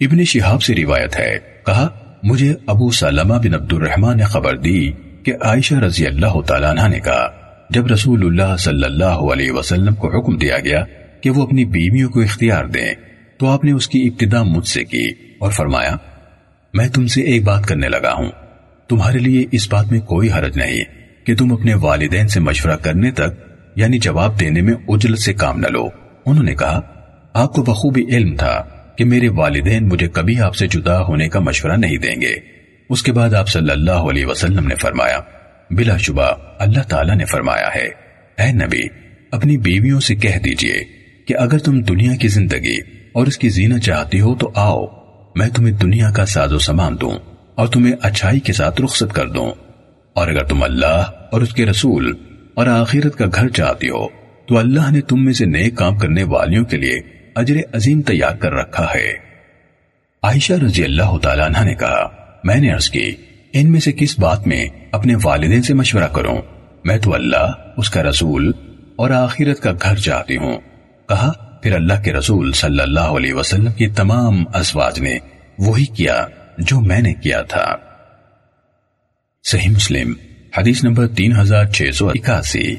ابن شہاب سے روایت ہے، کہا، مجھے ابو سلمہ بن عبد الرحمن نے خبر دی کہ عائشہ رضی اللہ تعالیٰ عنہ نے کہا، جب رسول اللہ صلی اللہ علیہ وسلم کو حکم دیا گیا کہ وہ اپنی بیویوں کو اختیار دیں، تو آپ نے اس کی ابتدا مجھ سے کی اور فرمایا، میں تم سے ایک بات کرنے لگا ہوں۔ تمہارے لیے اس بات میں کوئی حرج نہیں کہ تم اپنے والدین سے مشورہ کرنے تک یعنی جواب دینے میں اجلت سے کام نہ لو۔ انہوں نے کہا، آپ کو بخوبی علم تھا۔ کہ میرے والدین مجھے کبھی آپ سے جدا ہونے کا مشورہ نہیں دیں گے۔ اس کے بعد آپ صلی اللہ علیہ وسلم نے فرمایا، بلا شبہ اللہ تعالیٰ نے فرمایا ہے، اے نبی، اپنی بیویوں سے کہہ دیجیے کہ اگر تم دنیا کی زندگی اور اس کی زینت چاہتی ہو تو آؤ، میں تمہیں دنیا کا ساز و سامان دوں اور تمہیں اچھائی کے ساتھ رخصت کر دوں۔ اور اگر تم اللہ اور اس کے رسول اور آخرت کا گھر چاہتی ہو، تو اللہ نے تم میں سے نئے کام کرنے والیوں کے لیے اجر عظیم تیار کر رکھا ہے۔ عائشہ رضی اللہ تعالیٰ عنہ نے کہا، میں نے عرض کی، ان میں سے کس بات میں اپنے والدین سے مشورہ کروں؟ میں تو اللہ، اس کا رسول اور آخرت کا گھر چاہتی ہوں۔ کہا، پھر اللہ کے رسول صلی اللہ علیہ وسلم کی تمام ازواج نے وہی کیا جو میں نے کیا تھا۔ صحیح مسلم، حدیث نمبر تین ہزار چھ سو اکاسی۔